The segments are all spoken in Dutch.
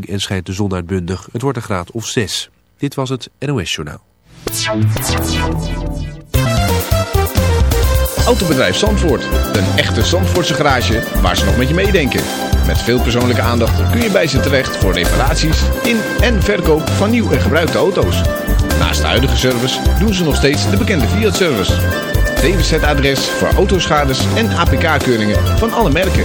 en schijnt de zon uitbundig. Het wordt een graad of 6. Dit was het NOS Journaal. Autobedrijf Zandvoort. Een echte Zandvoortse garage waar ze nog met je meedenken. Met veel persoonlijke aandacht kun je bij ze terecht voor reparaties in en verkoop van nieuw en gebruikte auto's. Naast de huidige service doen ze nog steeds de bekende Fiat-service. DWZ-adres voor autoschades en APK-keuringen van alle merken.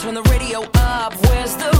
Turn the radio up. Where's the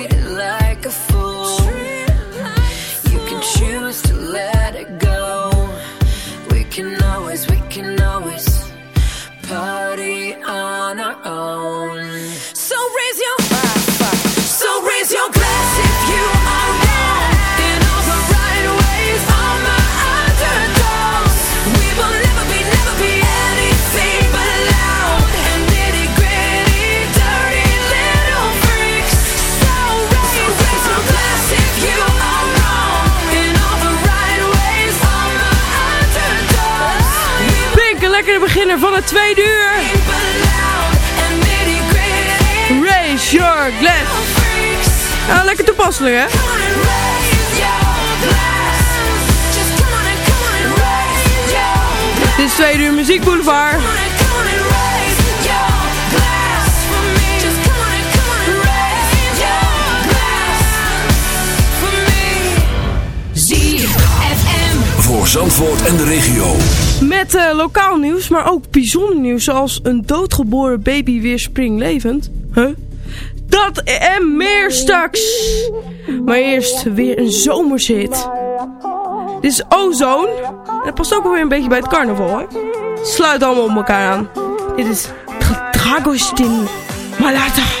het tweede uur. Raise your glass. Ja, lekker toepasselijk, hè? Dit is tweede uur Muziek Boulevard. Voor Zandvoort en de regio. Met eh, lokaal nieuws, maar ook bijzonder nieuws. Zoals een doodgeboren baby weer springlevend. Huh? Dat en meer straks. Maar eerst weer een zomershit. Dit is Ozone. En dat past ook wel weer een beetje bij het carnaval, hè? Sluit allemaal op elkaar aan. Dit is Dragostin Malata.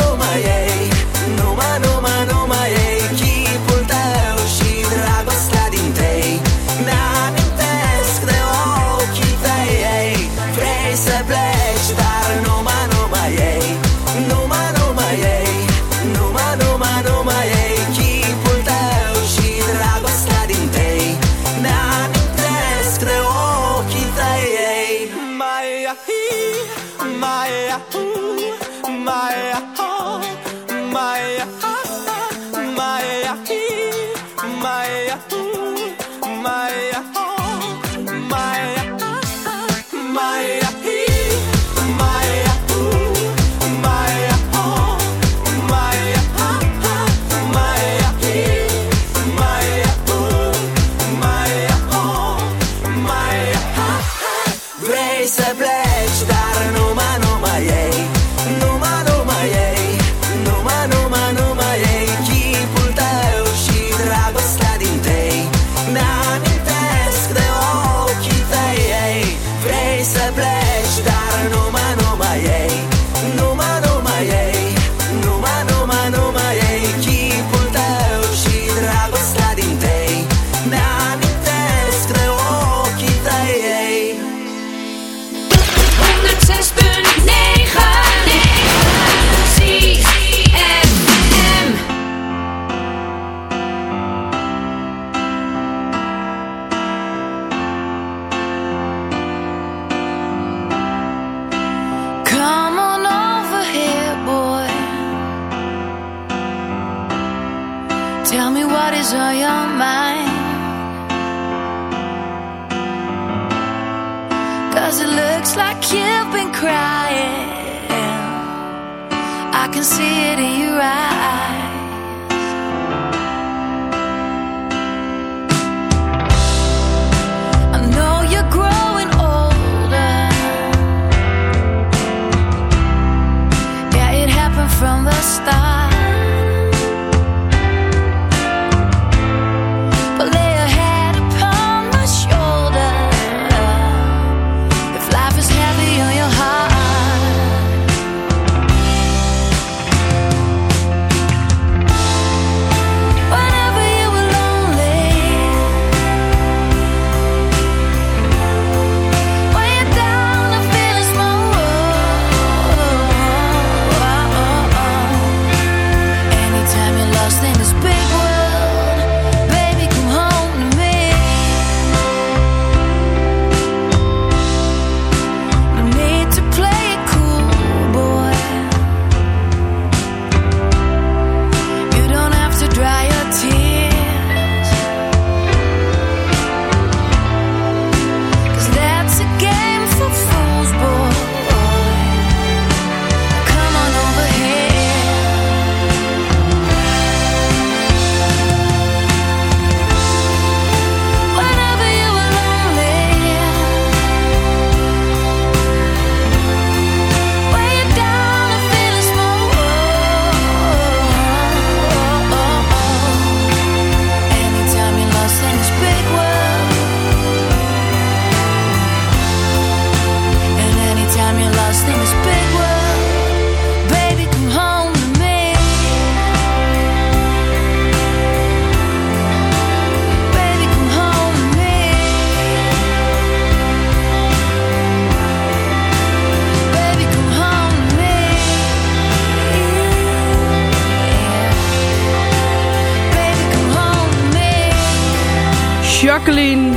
Jacqueline.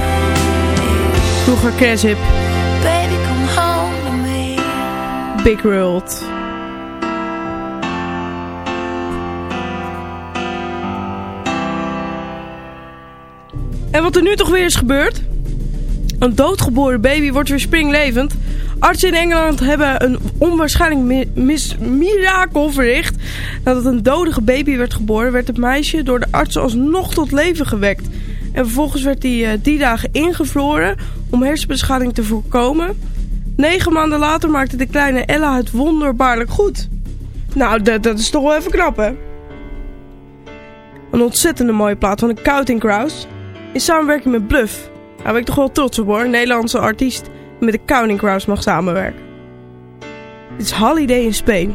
Vroeger Craship. Baby, come home to me. Big World. En wat er nu toch weer is gebeurd? Een doodgeboren baby wordt weer springlevend. Artsen in Engeland hebben een onwaarschijnlijk mi- mis- mirakel verricht. Nadat een dode baby werd geboren, werd het meisje door de artsen alsnog tot leven gewekt. En vervolgens werd hij eh, die dagen ingevroren om hersenbeschadiging te voorkomen. Negen maanden later maakte de kleine Ella het wonderbaarlijk goed. Nou, dat, dat is toch wel even knap, hè? Een ontzettende mooie plaat van de Counting Crows. In samenwerking met Bluff. Daar ben ik toch wel trots op hoor. Een Nederlandse artiest die met de Counting Crows mag samenwerken. Dit is Holiday in Spain.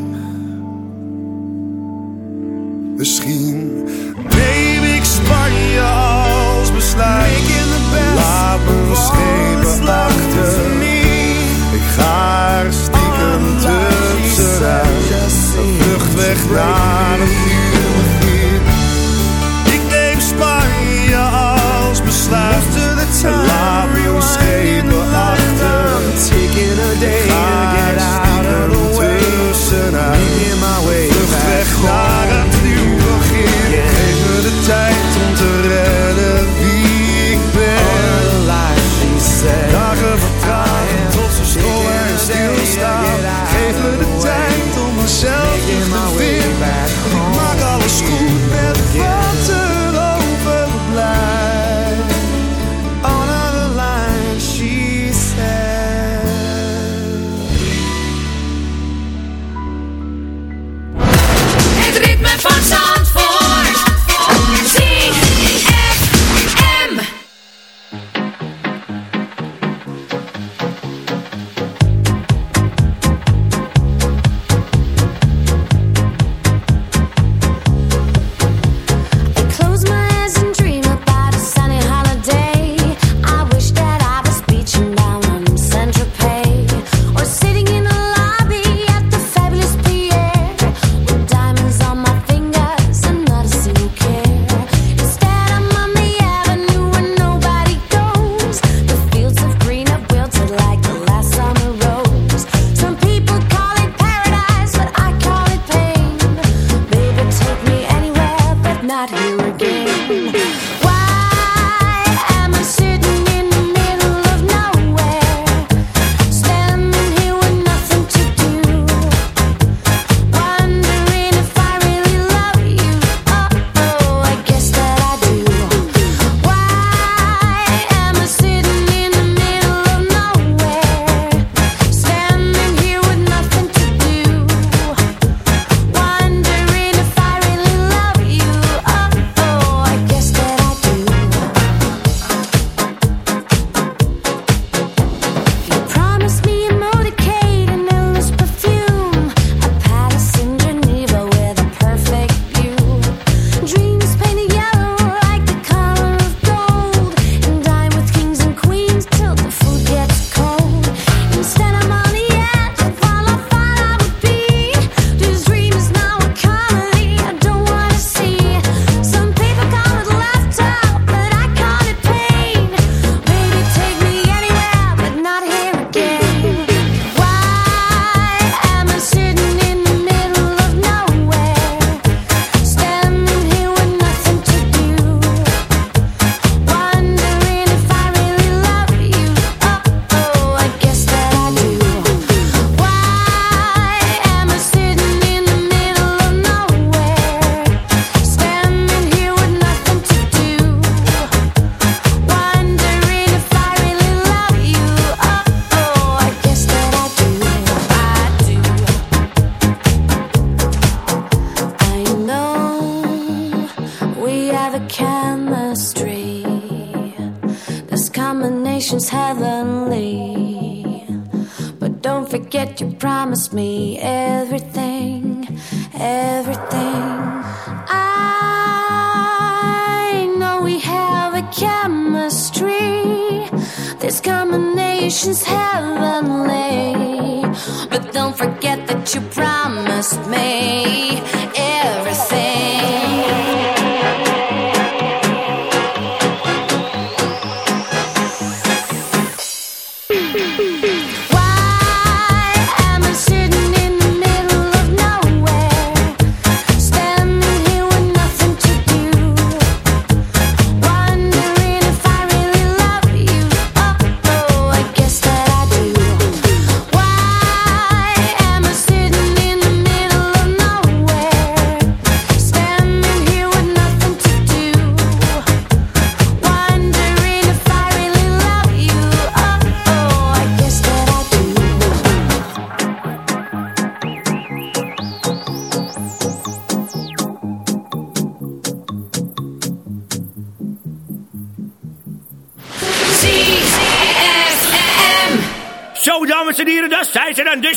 Misschien neem ik Spanje als besluit. Laat mijn schepen achter. Ik ga er stiekem tussenuit. Een vlucht weg naar een nieuw begin. Ik neem Spanje als besluit.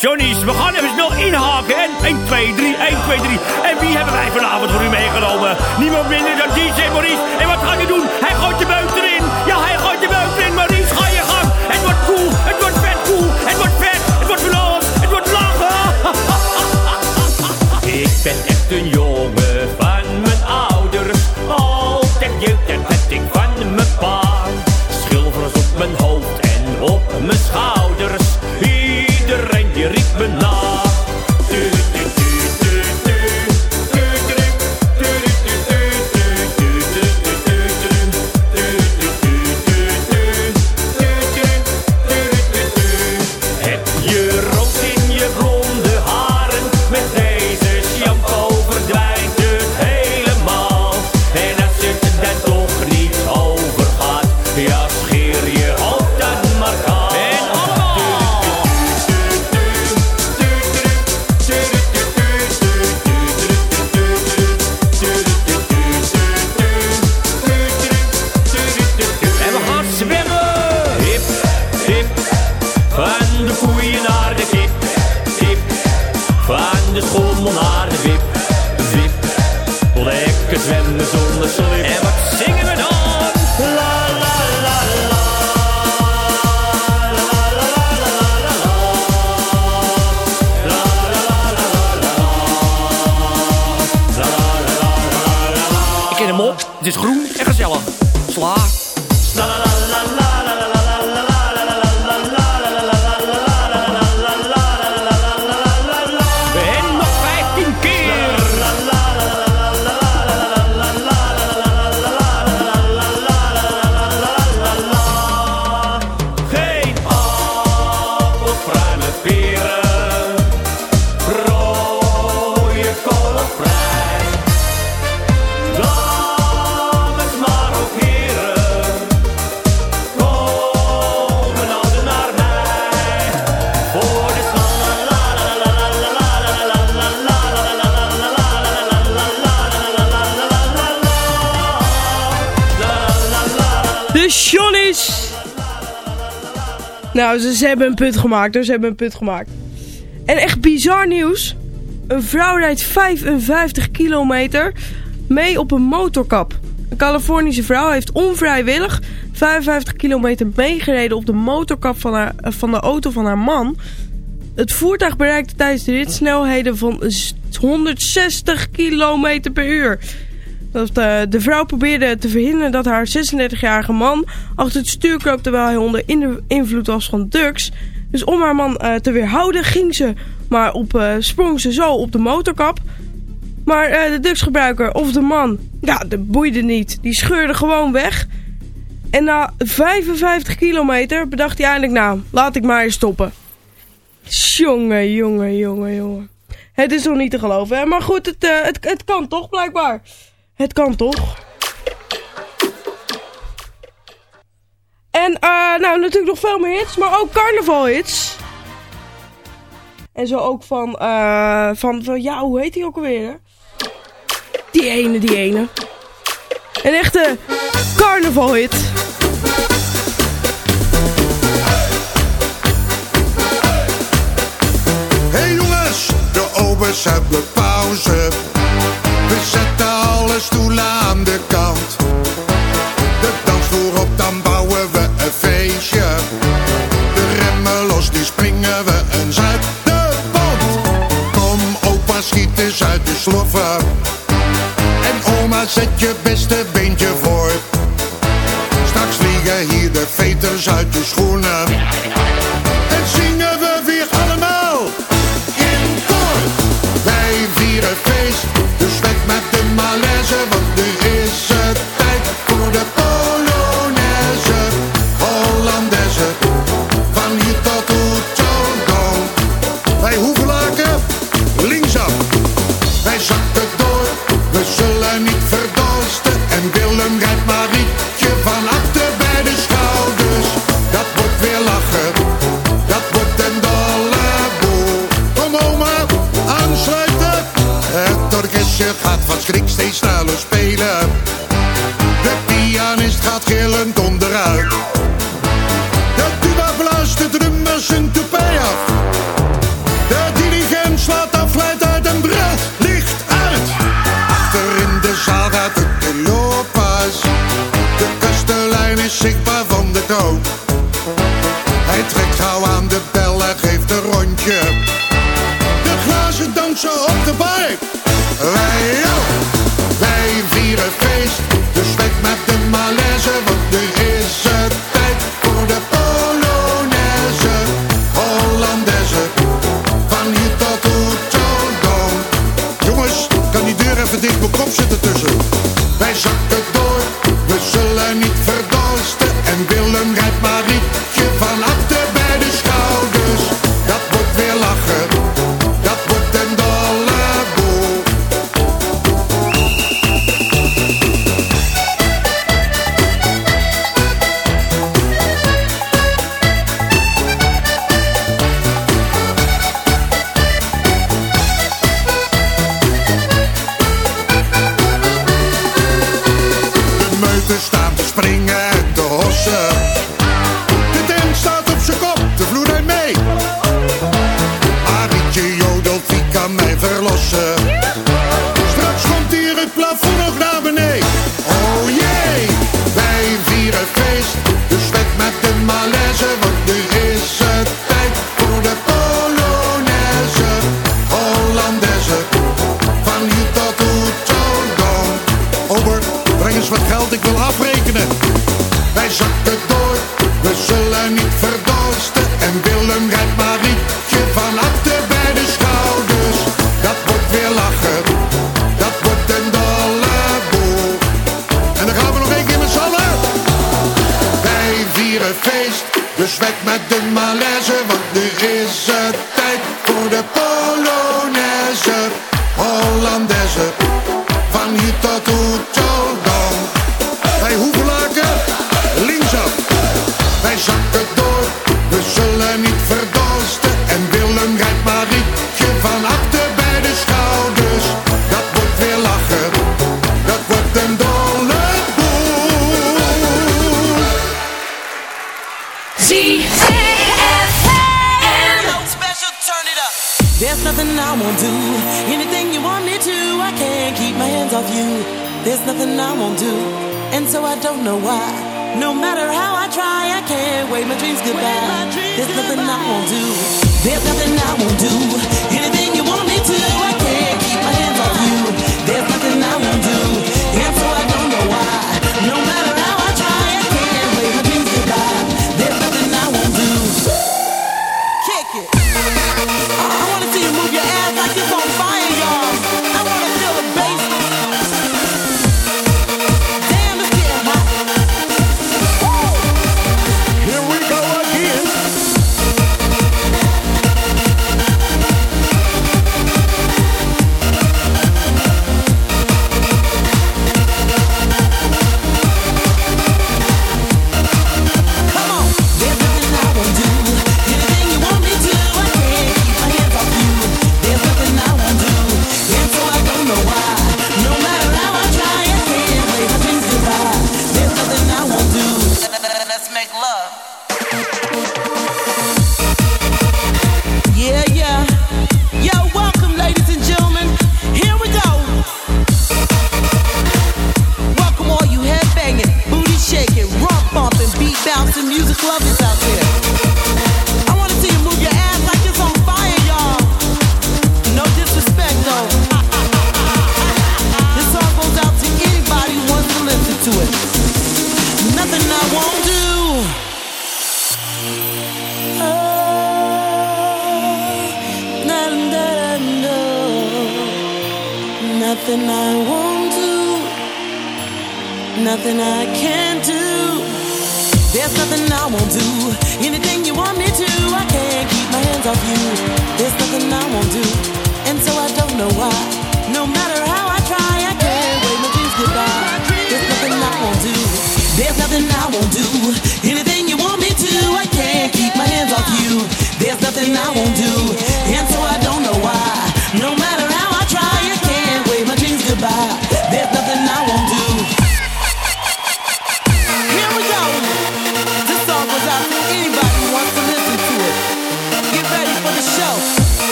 Johnny's. We gaan even snel inhaken. En 1, 2, 3, 1, 2, 3. En wie hebben wij vanavond voor u meegenomen? Niemand minder dan DJ Maurice. En wat hebben een punt gemaakt. hoor. Ze hebben een punt gemaakt. En echt bizar nieuws. Een vrouw rijdt 55 kilometer mee op een motorkap. Een Californische vrouw heeft onvrijwillig 55 kilometer meegereden op de motorkap van, haar, eh, van de auto van haar man. Het voertuig bereikte tijdens de rit snelheden van 160 kilometer per uur. Dat de, de vrouw probeerde te verhinderen dat haar 36-jarige man achter het stuur kroop terwijl hij onder in de invloed was van drugs. Dus om haar man eh, te weerhouden ging ze, maar op, eh, sprong ze zo op de motorkap. Maar eh, de drugsgebruiker of de man, ja, dat boeide niet. Die scheurde gewoon weg. En na 55 kilometer bedacht hij eindelijk, nou, laat ik maar eens stoppen. Jongen, jongen, jongen, jongen. Het is nog niet te geloven? Maar goed, eh, het, het kan toch, blijkbaar. Het kan toch? En eh, nou, natuurlijk nog veel meer hits, maar ook carnaval hits. En zo ook van, uh, van, van, ja, hoe heet die ook alweer? Hè? Die ene, die ene. Een echte carnaval hit. Hey jongens, de obers hebben pauze stoelen aan de kant. De dansvloer op, dan bouwen we een feestje. De remmen los, die springen we een uit de band. Kom opa, schiet eens uit de sloffen. En oma, zet je beste beentje voor. Straks vliegen hier de veters uit je schoenen. Orkestje gaat van schrik Markkinen.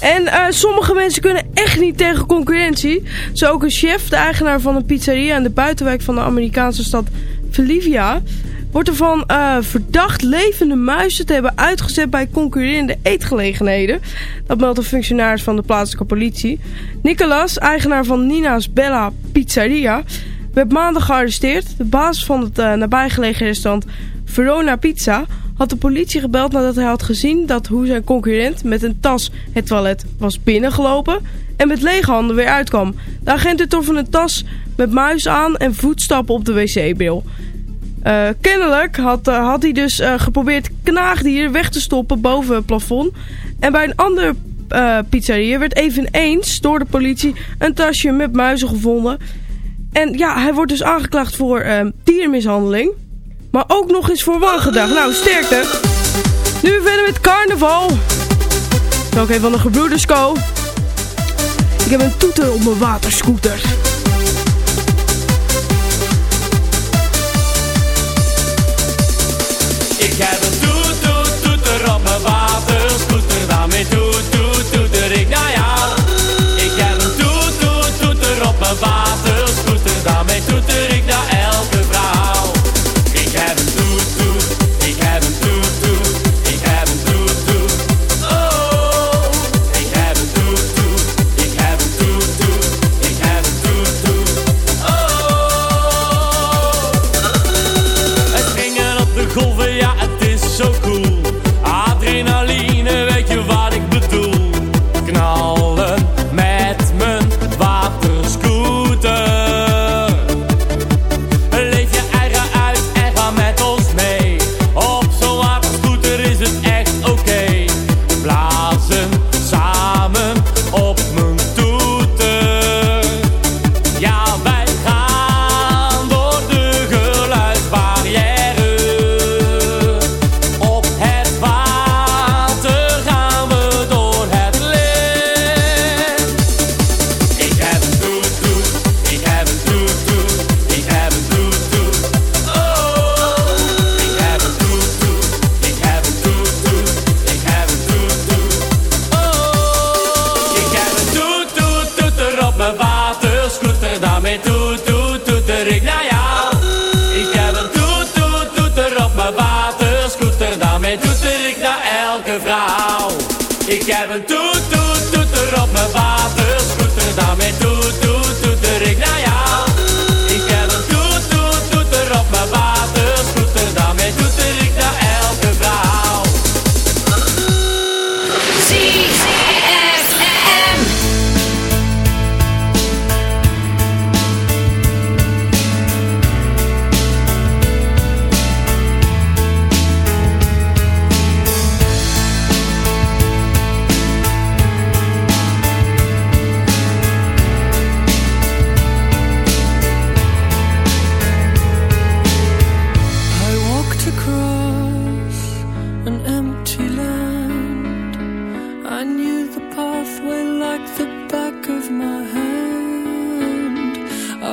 En eh, sommige mensen kunnen echt niet tegen concurrentie. Zo ook een chef, de eigenaar van een pizzeria in de buitenwijk van de Amerikaanse stad Bolivia wordt ervan uh, eh, verdacht levende muizen te hebben uitgezet bij concurrerende eetgelegenheden. Dat meldt een functionaris van de plaatselijke politie. Nicolas, eigenaar van Nina's Bella Pizzeria, werd maandag gearresteerd. De baas van het eh, nabijgelegen restaurant Verona Pizza had de politie gebeld nadat hij had gezien dat hoe zijn concurrent met een tas het toilet was binnengelopen en met lege handen weer uitkwam. De agenten troffen een tas met muis aan en voetstappen op de wc-bril. Eh, kennelijk had, eh, had hij dus eh, geprobeerd knaagdier weg te stoppen boven het plafond. En bij een andere pizzeria werd eveneens door de politie een tasje met muizen gevonden. En ja, hij wordt dus aangeklaagd voor ehm, diermishandeling. Maar ook nog eens voor wangedrag. Nou, sterkte. Nu verder met carnaval. Ook even van de gebroeders Ik heb een toeter op mijn waterscooter.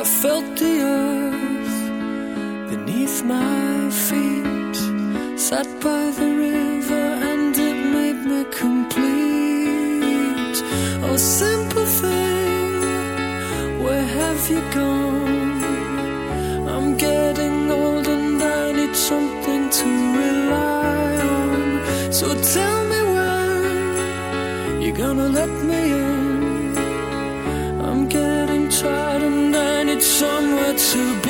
felt the earth beneath my feet. Sat by the river and it made me complete. Somewhere to begin.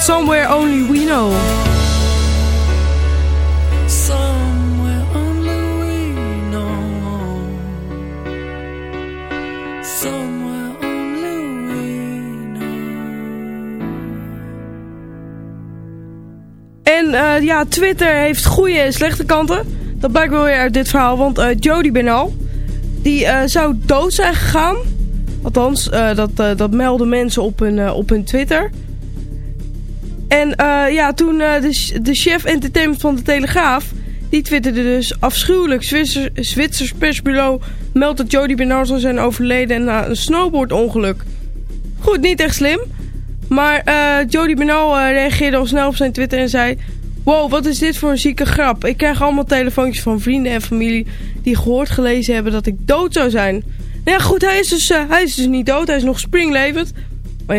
Somewhere Only We Know. Somewhere only we know. Somewhere only we En eh, ja, Twitter heeft goede en slechte kanten. Dat blijkt wel weer uit dit verhaal. Want eh Jody Benal, die eh, zou dood zijn gegaan. Althans, dat, dat melden mensen op hun, op hun Twitter. Eh, ja, toen eh, de, de chef entertainment van de Telegraaf... die twitterde dus afschuwelijk. Zwitser, Zwitsers persbureau meldt dat Jody Benal zou zijn overleden... na een snowboardongeluk. Goed, niet echt slim. Maar eh Jody Benal eh, reageerde al snel op zijn Twitter en zei... Wow, wat is dit voor een zieke grap. Ik krijg allemaal telefoontjes van vrienden en familie... die gehoord gelezen hebben dat ik dood zou zijn. Nou ja, goed, hij is dus, hij is dus niet dood. Hij is nog springlevend.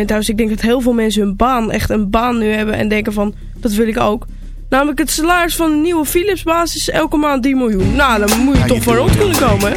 Ik denk dat heel veel mensen hun baan, echt een baan nu hebben... en denken van, dat wil ik ook. Namelijk het salaris van een nieuwe Philips-baas is elke maand 10 miljoen. Nou, dan moet je toch voor rond kunnen komen, hè?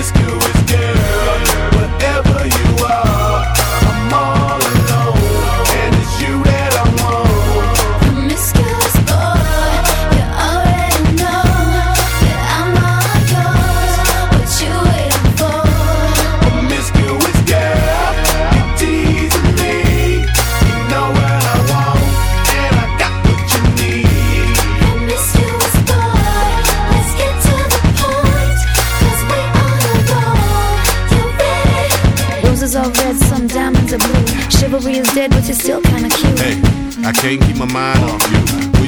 is cool, it's girl. Whatever you are. Is dead, but you're still kinda cute. Hey, I can't keep my mind off you.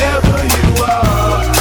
whatever you are,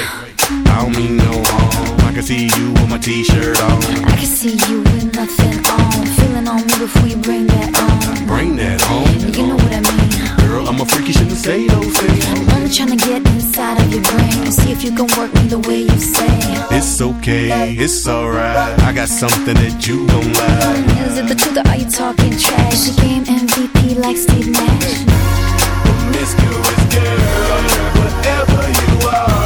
I don't mean no harm. I can see you with my t-shirt on. I can see you with nothing on. Feeling on me before you bring that on. Bring that home. You know what I mean. Girl, I'm a freaky, shouldn't say those things. I'm only trying to get inside of your brain and see if you can work me the way you say. It's okay, it's alright. I got something that you gon' like. Is it the truth or are you talking trash? Your game MVP like Steve Nash? Promiscuous girl, whatever you are,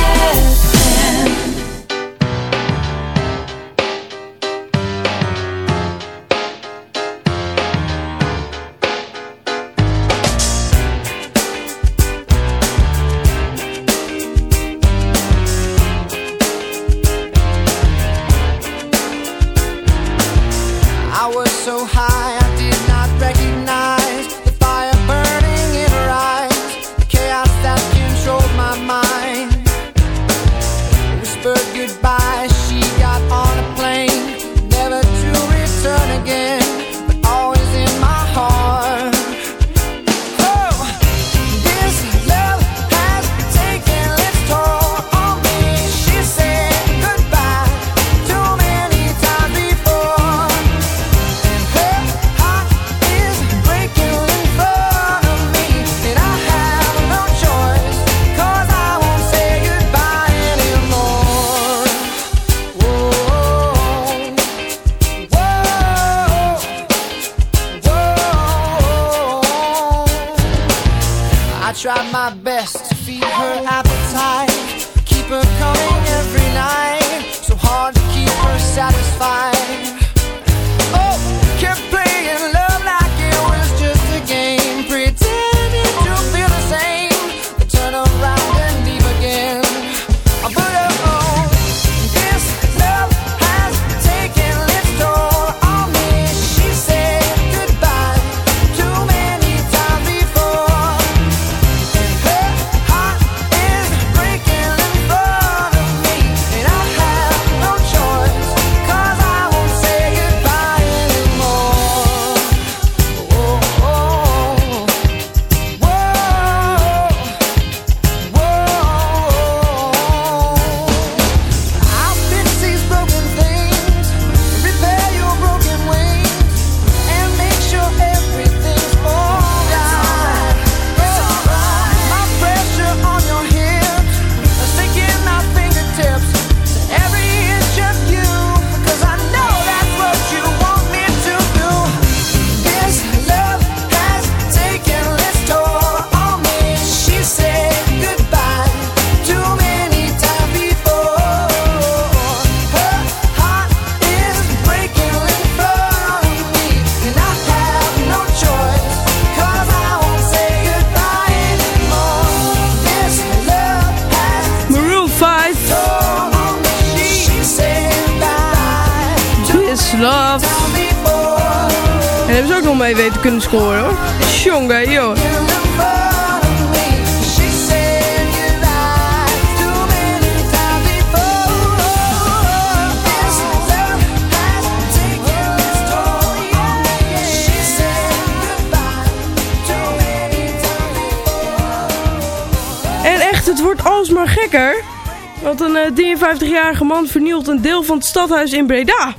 53-jarige man vernielt een deel van het stadhuis in Breda.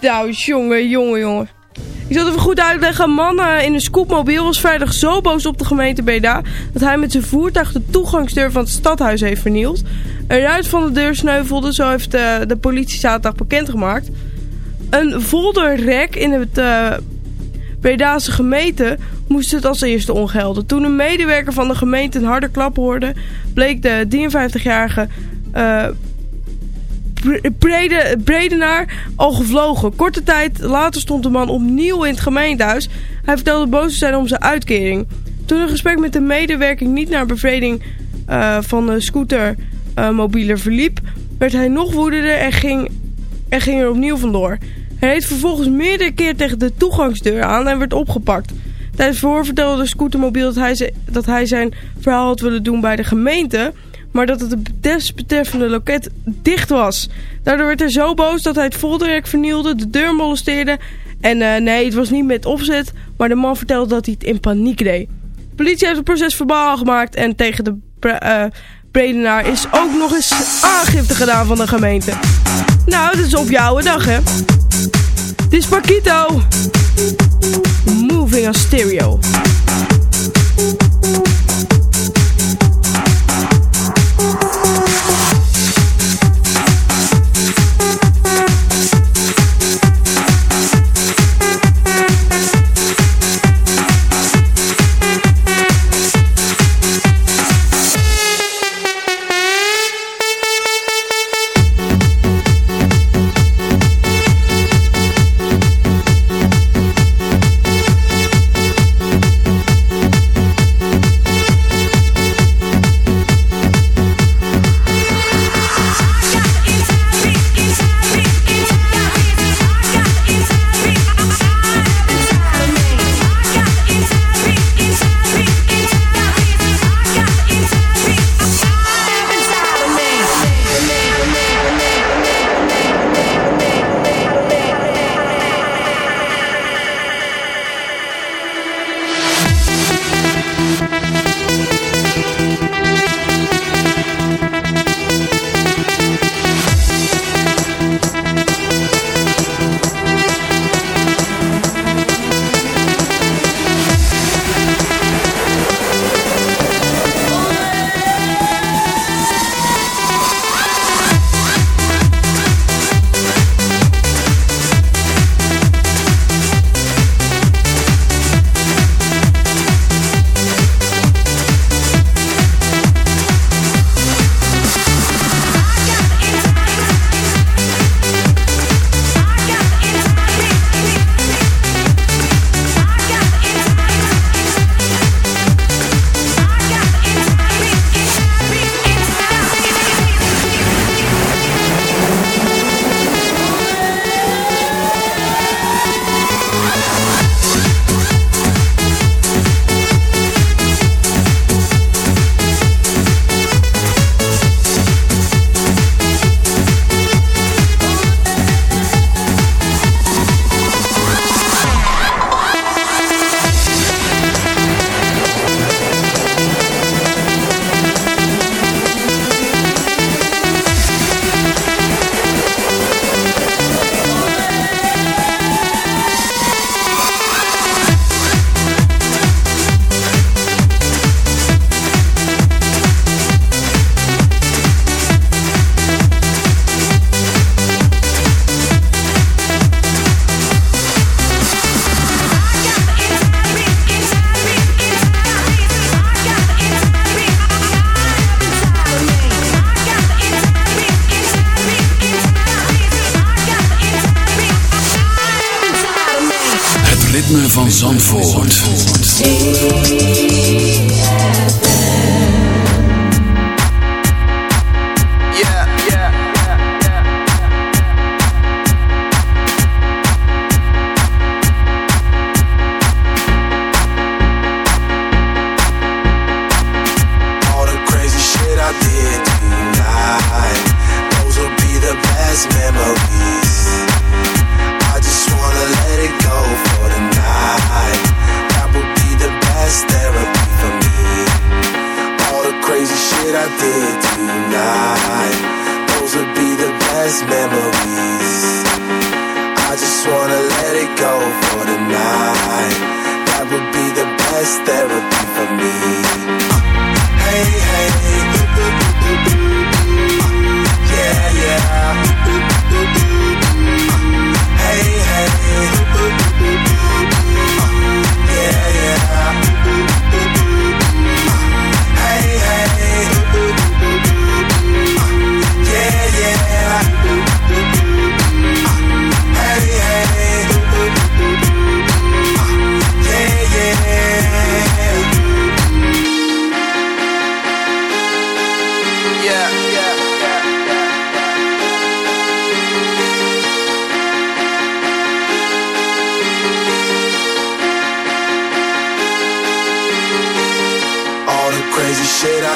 Nou, jongen, jongen, jongen. Ik zal het even goed uitleggen. Een man in een scootmobiel was vrijdag zo boos op de gemeente Breda... dat hij met zijn voertuig de toegangsdeur van het stadhuis heeft vernield. Een ruit van de deur sneuvelde, zo heeft eh, de politie zaterdag bekendgemaakt. Een folderrek in het eh Bredase gemeente moest het als eerste ongelden. Toen een medewerker van de gemeente een harde klap hoorde... bleek de 53-jarige... eh Brede, Bredenaar al gevlogen. Korte tijd later stond de man opnieuw in het gemeentehuis. Hij vertelde boos te zijn om zijn uitkering. Toen een gesprek met de medewerking niet naar bevrediging eh, van de scootermobieler verliep... werd hij nog woedender en ging, en ging er opnieuw vandoor. Hij reed vervolgens meerdere keer tegen de toegangsdeur aan en werd opgepakt. Tijdens het verhoor vertelde de scootermobiel dat hij, dat hij zijn verhaal had willen doen bij de gemeente... maar dat het desbetreffende loket dicht was. Daardoor werd hij zo boos dat hij het folderrek vernielde, de deur molesteerde... en eh, nee, het was niet met opzet, maar de man vertelde dat hij het in paniek deed. De politie heeft het proces verbaal gemaakt en tegen de eh, Bredenaar is ook nog eens aangifte gedaan van de gemeente. Nou, dat is op jouw dag, hè? Dit is Paquito. Moving on stereo.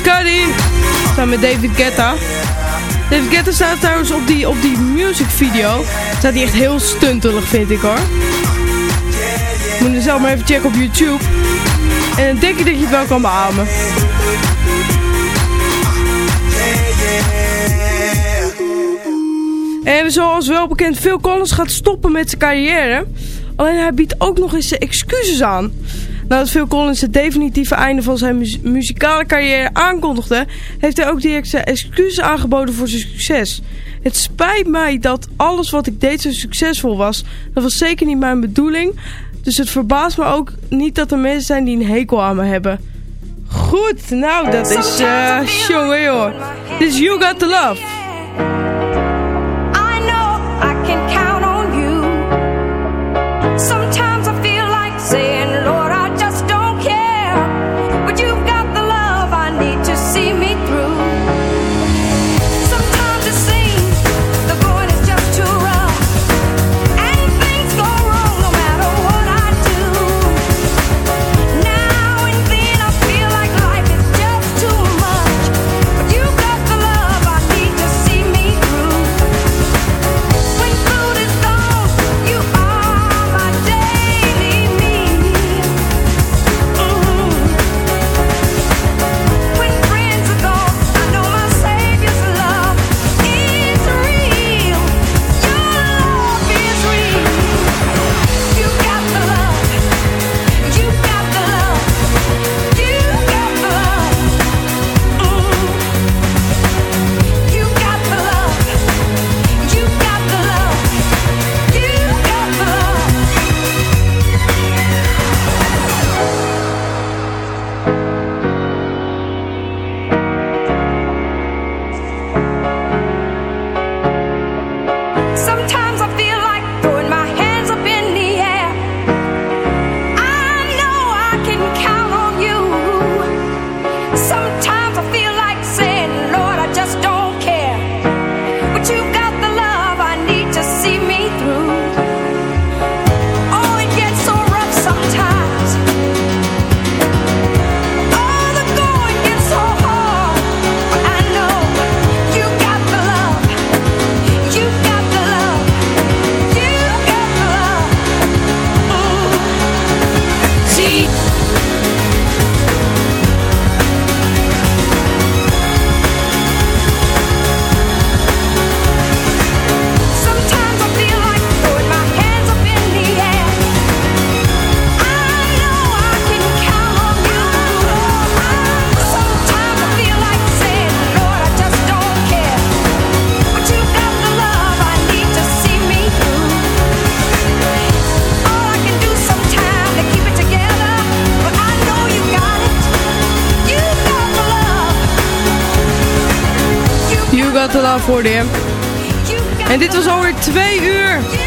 Cudi. Samen met David Guetta. David Guetta staat trouwens op die, op die music video. Staat hij echt heel stuntelig, vind ik hoor. Moet je zelf maar even checken op YouTube. En dan denk ik dat je het wel kan beamen. En zoals wel bekend, Phil Collins gaat stoppen met zijn carrière. Alleen hij biedt ook nog eens zijn excuses aan. Nadat Phil Collins het definitieve einde van zijn mu- muzikale carrière aankondigde, heeft hij ook direct zijn excuses aangeboden voor zijn succes. Het spijt mij dat alles wat ik deed zo succesvol was. Dat was zeker niet mijn bedoeling. Dus het verbaast me ook niet dat er mensen zijn die een hekel aan me hebben. Goed, nou dat is eh jongen joh. Dit is You Got The Love.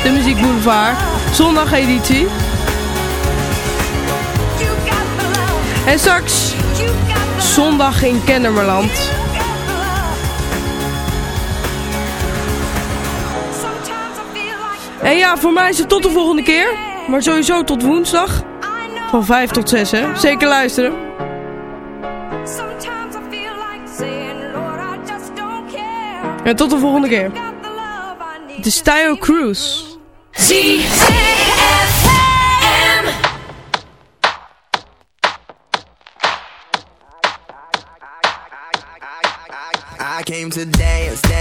De Muziek Boulevard. Zondag editie. En straks zondag in Kennemerland. En ja, voor mij is het tot de volgende keer. Maar sowieso tot woensdag. Van 5 tot 6, hè. Zeker luisteren. En tot de volgende keer. Is Tayo Cruz. I came to dance, dance,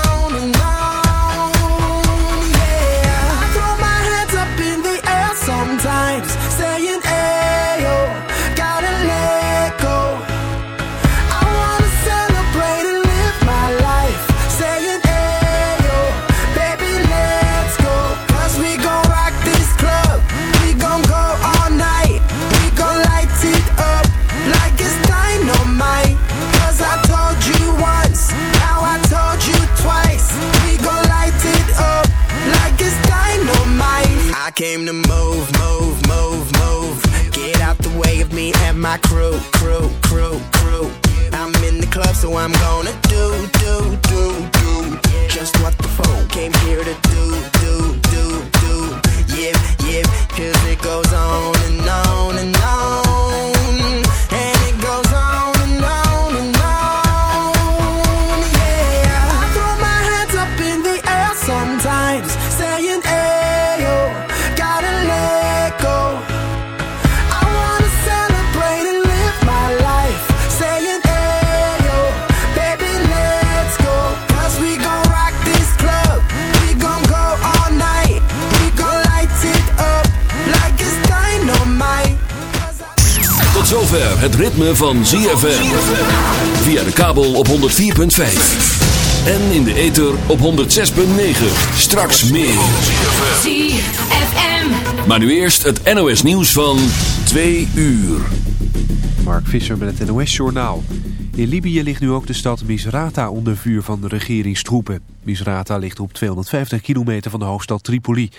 I'm gonna zover het ritme van ZFM. Via de kabel op 104.5. En in de ether op 106.9. Straks meer. ZFM. Maar nu eerst het NOS nieuws van 2 uur. Mark Visser met het NOS-journaal. In Libië ligt nu ook de stad Misrata onder vuur van de regeringstroepen. Misrata ligt op 250 kilometer van de hoofdstad Tripoli.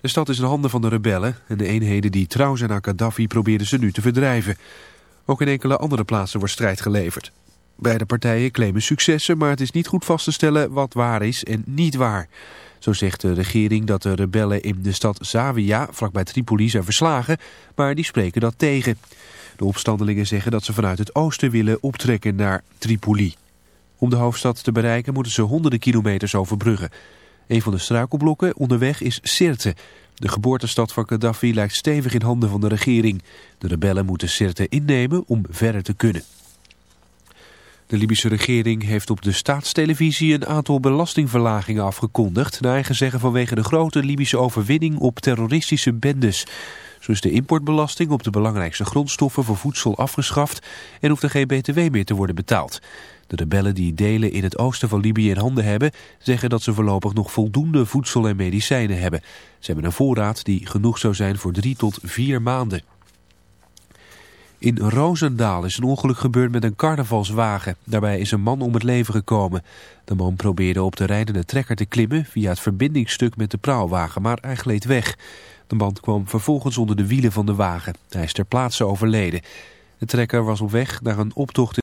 De stad is in handen van de rebellen en de eenheden die trouw zijn aan Gaddafi proberen ze nu te verdrijven. Ook in enkele andere plaatsen wordt strijd geleverd. Beide partijen claimen successen, maar het is niet goed vast te stellen wat waar is en niet waar. Zo zegt de regering dat de rebellen in de stad Zawiya, vlakbij Tripoli, zijn verslagen, maar die spreken dat tegen. De opstandelingen zeggen dat ze vanuit het oosten willen optrekken naar Tripoli. Om de hoofdstad te bereiken moeten ze honderden kilometers overbruggen. Een van de struikelblokken onderweg is Sirte. De geboortestad van Gaddafi lijkt stevig in handen van de regering. De rebellen moeten Sirte innemen om verder te kunnen. De Libische regering heeft op de staatstelevisie een aantal belastingverlagingen afgekondigd... naar eigen zeggen vanwege de grote Libische overwinning op terroristische bendes. Zo is de importbelasting op de belangrijkste grondstoffen voor voedsel afgeschaft... en hoeft er geen btw meer te worden betaald. De rebellen die delen in het oosten van Libië in handen hebben... zeggen dat ze voorlopig nog voldoende voedsel en medicijnen hebben. Ze hebben een voorraad die genoeg zou zijn voor drie tot vier maanden. In Roosendaal is een ongeluk gebeurd met een carnavalswagen. Daarbij is een man om het leven gekomen. De man probeerde op de rijdende trekker te klimmen via het verbindingsstuk met de praalwagen, maar hij gleed weg. De man kwam vervolgens onder de wielen van de wagen. Hij is ter plaatse overleden. De trekker was op weg naar een optocht